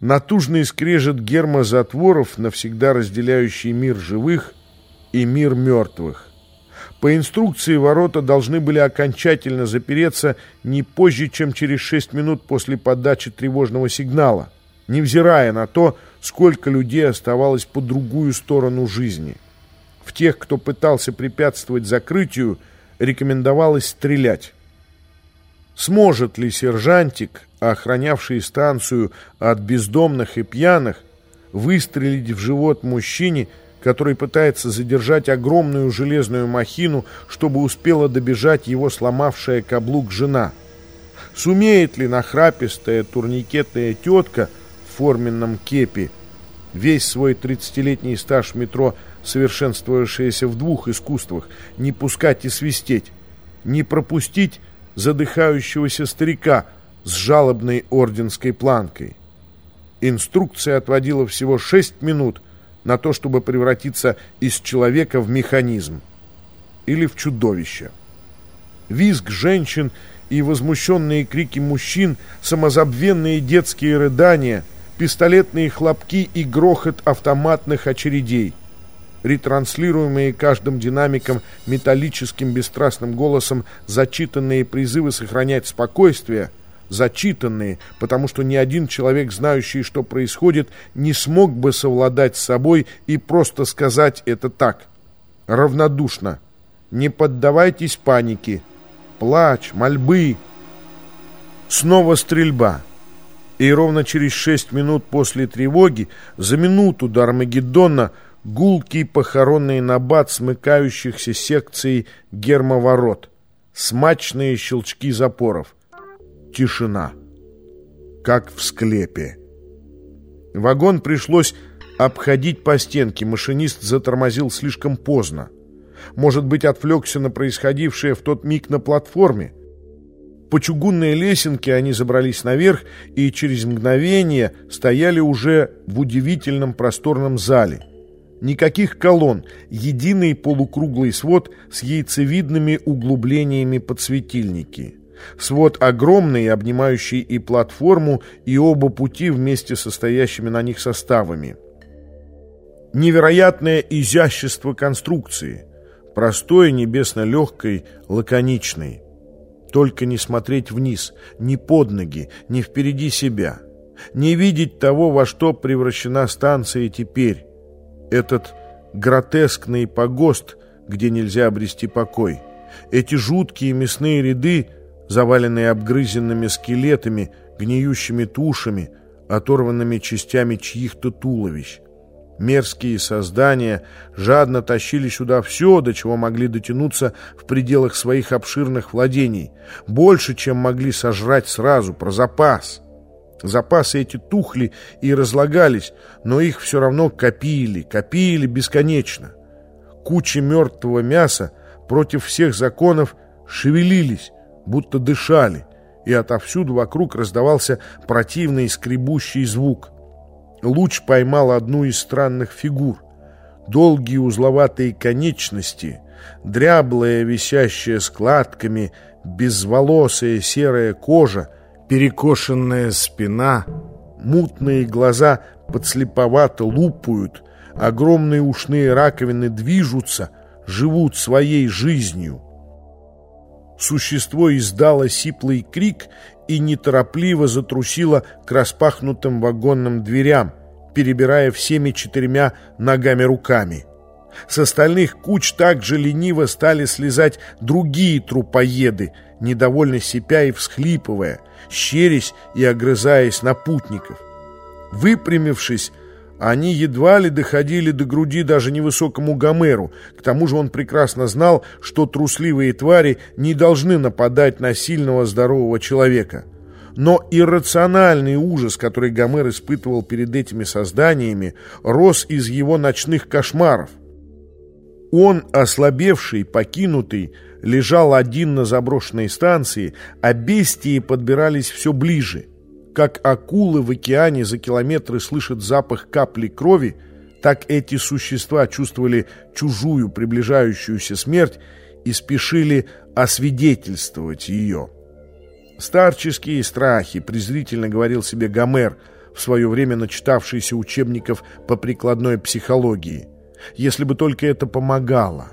Натужный скрежет гермозатворов, навсегда разделяющий мир живых и мир мертвых. По инструкции ворота должны были окончательно запереться не позже, чем через 6 минут после подачи тревожного сигнала, невзирая на то, сколько людей оставалось по другую сторону жизни. В тех, кто пытался препятствовать закрытию, рекомендовалось стрелять. Сможет ли сержантик, охранявший станцию от бездомных и пьяных, выстрелить в живот мужчине, который пытается задержать огромную железную махину, чтобы успела добежать его сломавшая каблук жена. Сумеет ли нахрапистая турникетная тетка в форменном кепи, весь свой тридцатилетний стаж в метро, совершенствовавшаяся в двух искусствах, не пускать и свистеть, не пропустить задыхающегося старика с жалобной орденской планкой? Инструкция отводила всего шесть минут – на то, чтобы превратиться из человека в механизм или в чудовище. Визг женщин и возмущенные крики мужчин, самозабвенные детские рыдания, пистолетные хлопки и грохот автоматных очередей, ретранслируемые каждым динамиком металлическим бесстрастным голосом зачитанные призывы сохранять спокойствие – зачитанные, потому что ни один человек, знающий, что происходит, не смог бы совладать с собой и просто сказать это так. Равнодушно. Не поддавайтесь панике. Плач, мольбы. Снова стрельба. И ровно через шесть минут после тревоги, за минуту до Армагеддона, гулкий похоронный набат смыкающихся секций гермоворот. Смачные щелчки запоров. Тишина. Как в склепе. Вагон пришлось обходить по стенке. Машинист затормозил слишком поздно. Может быть, отвлекся на происходившее в тот миг на платформе. По чугунной лесенке они забрались наверх и через мгновение стояли уже в удивительном просторном зале. Никаких колонн, единый полукруглый свод с яйцевидными углублениями под светильники. Свод огромный, обнимающий и платформу, и оба пути вместе со стоящими на них составами. Невероятное изящество конструкции. Простой, небесно-легкой, лаконичной. Только не смотреть вниз, ни под ноги, ни впереди себя. Не видеть того, во что превращена станция теперь. Этот гротескный погост, где нельзя обрести покой. Эти жуткие мясные ряды — заваленные обгрызенными скелетами, гниющими тушами, оторванными частями чьих-то туловищ. Мерзкие создания жадно тащили сюда все, до чего могли дотянуться в пределах своих обширных владений. Больше, чем могли сожрать сразу, про запас. Запасы эти тухли и разлагались, но их все равно копили, копили бесконечно. Кучи мертвого мяса против всех законов шевелились, будто дышали, и отовсюду вокруг раздавался противный скребущий звук. Луч поймал одну из странных фигур. Долгие узловатые конечности, дряблая, висящая складками, безволосая серая кожа, перекошенная спина, мутные глаза подслеповато лупают, огромные ушные раковины движутся, живут своей жизнью. Существо издало сиплый крик и неторопливо затрусило к распахнутым вагонным дверям, перебирая всеми четырьмя ногами-руками. С остальных куч также лениво стали слезать другие трупоеды, недовольно сипя и всхлипывая, щерясь и огрызаясь на путников. Выпрямившись, они едва ли доходили до груди даже невысокому Гомеру. К тому же он прекрасно знал, что трусливые твари не должны нападать на сильного здорового человека. Но иррациональный ужас, который Гомер испытывал перед этими созданиями, рос из его ночных кошмаров. Он, ослабевший, покинутый, лежал один на заброшенной станции, а бестии подбирались все ближе. Как акулы в океане за километры слышат запах капли крови, так эти существа чувствовали чужую приближающуюся смерть и спешили освидетельствовать ее. «Старческие страхи», — презрительно говорил себе Гомер, в свое время начитавшийся учебников по прикладной психологии. Если бы только это помогало.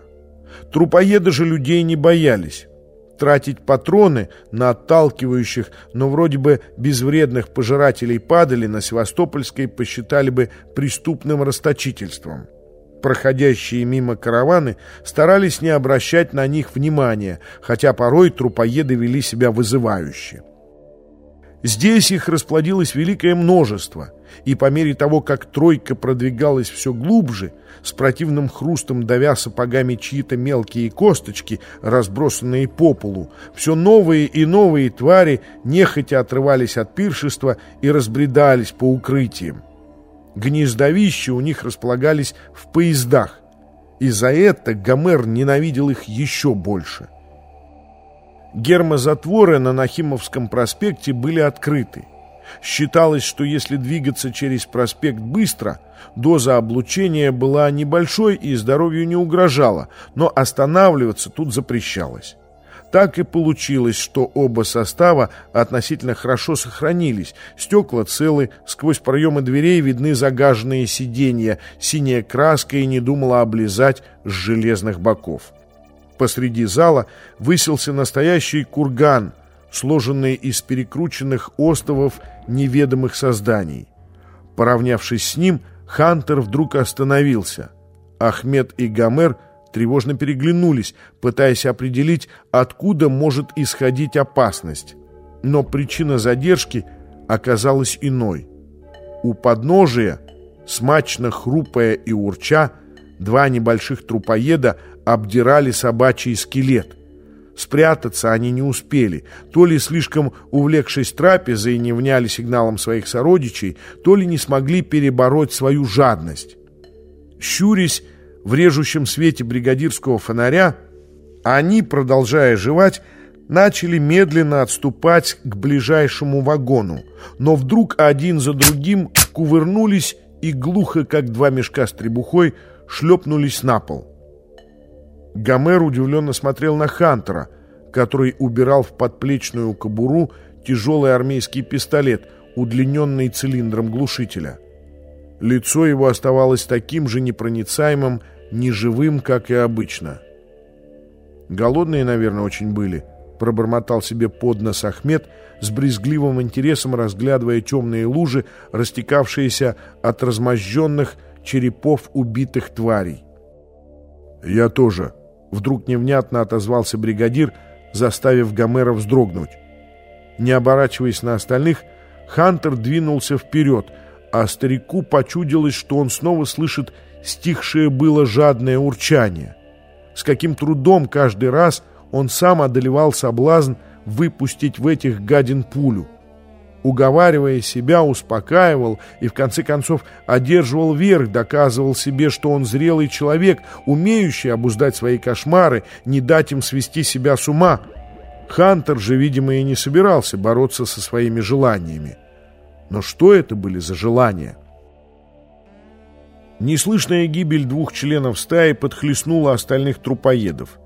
Трупоеды же людей не боялись. Тратить патроны на отталкивающих, но вроде бы безвредных пожирателей падали на Севастопольской посчитали бы преступным расточительством. Проходящие мимо караваны старались не обращать на них внимания, хотя порой трупоеды вели себя вызывающе. Здесь их расплодилось великое множество, и по мере того, как тройка продвигалась все глубже, с противным хрустом давя сапогами чьи-то мелкие косточки, разбросанные по полу, все новые и новые твари нехотя отрывались от пиршества и разбредались по укрытиям. Гнездовища у них располагались в поездах, и за это Гомер ненавидел их еще больше – Гермозатворы на Нахимовском проспекте были открыты. Считалось, что если двигаться через проспект быстро, доза облучения была небольшой и здоровью не угрожала, но останавливаться тут запрещалось. Так и получилось, что оба состава относительно хорошо сохранились. Стекла целы, сквозь проемы дверей видны загаженные сиденья, синяя краска и не думала облизать с железных боков. Посреди зала высился настоящий курган, сложенный из перекрученных остовов неведомых созданий. Поравнявшись с ним, Хантер вдруг остановился. Ахмед и Гомер тревожно переглянулись, пытаясь определить, откуда может исходить опасность. Но причина задержки оказалась иной. У подножия, смачно хрупая и урча, два небольших трупоеда обдирали собачий скелет. Спрятаться они не успели, то ли слишком увлекшись трапезой и не вняли сигналом своих сородичей, то ли не смогли перебороть свою жадность. Щурясь в режущем свете бригадирского фонаря, они, продолжая жевать, начали медленно отступать к ближайшему вагону, но вдруг один за другим кувырнулись и глухо, как два мешка с требухой, шлепнулись на пол. Гомер удивленно смотрел на Хантера, который убирал в подплечную кобуру тяжелый армейский пистолет, удлиненный цилиндром глушителя. Лицо его оставалось таким же непроницаемым, неживым, как и обычно. «Голодные, наверное, очень были», — пробормотал себе под нос Ахмед, с брезгливым интересом разглядывая темные лужи, растекавшиеся от размозженных черепов убитых тварей. «Я тоже», Вдруг невнятно отозвался бригадир, заставив Гомера вздрогнуть. Не оборачиваясь на остальных, Хантер двинулся вперед, а старику почудилось, что он снова слышит стихшее было жадное урчание. С каким трудом каждый раз он сам одолевал соблазн выпустить в этих гадин пулю уговаривая себя, успокаивал и в конце концов одерживал верх, доказывал себе, что он зрелый человек, умеющий обуздать свои кошмары, не дать им свести себя с ума. Хантер же, видимо, и не собирался бороться со своими желаниями. Но что это были за желания? Неслышная гибель двух членов стаи подхлестнула остальных трупоедов.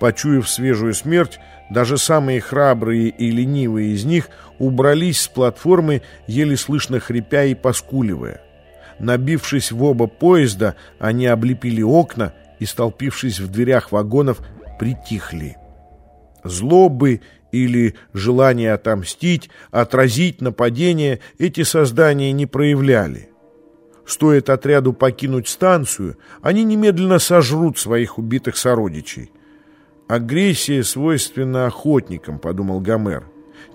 Почуяв свежую смерть, даже самые храбрые и ленивые из них убрались с платформы, еле слышно хрипя и поскуливая. Набившись в оба поезда, они облепили окна и, столпившись в дверях вагонов, притихли. Злобы или желание отомстить, отразить нападение эти создания не проявляли. Стоит отряду покинуть станцию, они немедленно сожрут своих убитых сородичей. «Агрессия свойственна охотникам», — подумал Гомер.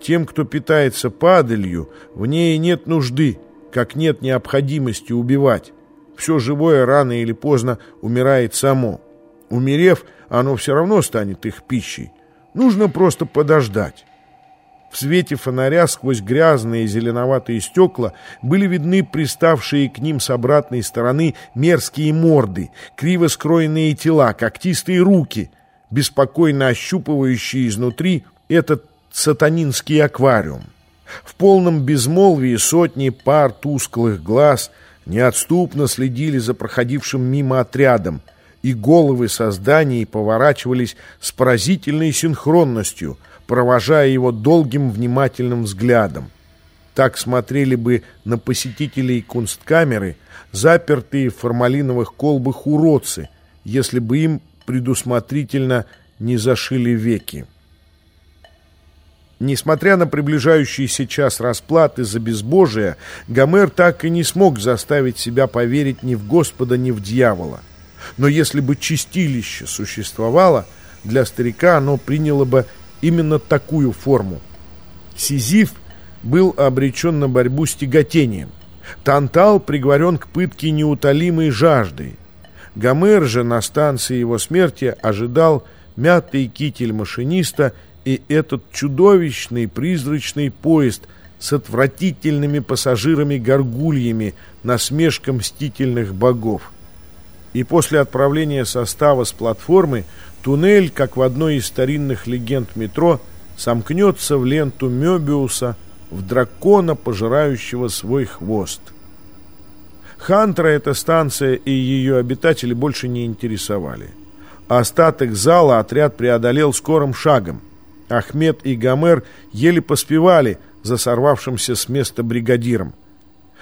«Тем, кто питается падалью, в ней нет нужды, как нет необходимости убивать. Все живое рано или поздно умирает само. Умерев, оно все равно станет их пищей. Нужно просто подождать». В свете фонаря сквозь грязные зеленоватые стекла были видны приставшие к ним с обратной стороны мерзкие морды, криво скроенные тела, когтистые руки — беспокойно ощупывающий изнутри этот сатанинский аквариум. В полном безмолвии сотни пар тусклых глаз неотступно следили за проходившим мимо отрядом, и головы созданий поворачивались с поразительной синхронностью, провожая его долгим внимательным взглядом. Так смотрели бы на посетителей кунсткамеры, запертые в формалиновых колбах уродцы, если бы им предусмотрительно не зашили веки. Несмотря на приближающийся час расплаты за безбожие, Гомер так и не смог заставить себя поверить ни в Господа, ни в дьявола. Но если бы чистилище существовало, для старика оно приняло бы именно такую форму. Сизиф был обречен на борьбу с тяготением. Тантал приговорен к пытке неутолимой жаждой. Гомер же на станции его смерти ожидал мятый китель машиниста и этот чудовищный призрачный поезд с отвратительными пассажирами-горгульями, насмешка мстительных богов. И после отправления состава с платформы туннель, как в одной из старинных легенд метро, сомкнется в ленту Мёбиуса, в дракона, пожирающего свой хвост. Хантера эта станция и ее обитатели больше не интересовали. Остаток зала отряд преодолел скорым шагом. Ахмед и Гомер еле поспевали за сорвавшимся с места бригадиром.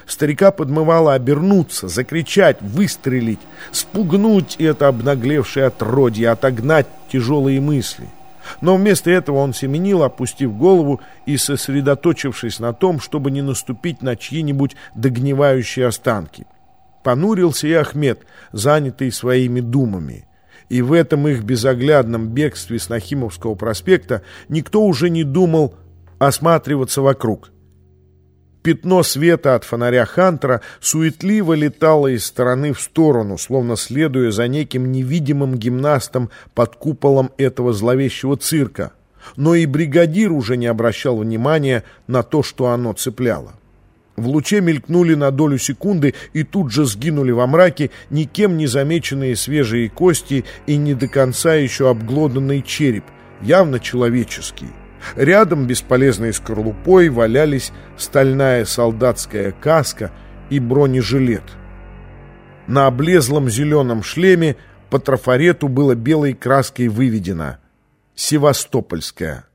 Старика подмывало обернуться, закричать, выстрелить, спугнуть это обнаглевшее отродье, отогнать тяжелые мысли. Но вместо этого он семенил, опустив голову и сосредоточившись на том, чтобы не наступить на чьи-нибудь догнивающие останки. Понурился и Ахмед, занятый своими думами. И в этом их безоглядном бегстве с Нахимовского проспекта никто уже не думал осматриваться вокруг. Пятно света от фонаря Хантера суетливо летало из стороны в сторону, словно следуя за неким невидимым гимнастом под куполом этого зловещего цирка. Но и бригадир уже не обращал внимания на то, что оно цепляло. В луче мелькнули на долю секунды и тут же сгинули во мраке никем не замеченные свежие кости и не до конца еще обглоданный череп, явно человеческий. Рядом бесполезной скорлупой валялись стальная солдатская каска и бронежилет. На облезлом зеленом шлеме по трафарету было белой краской выведено «Севастопольская».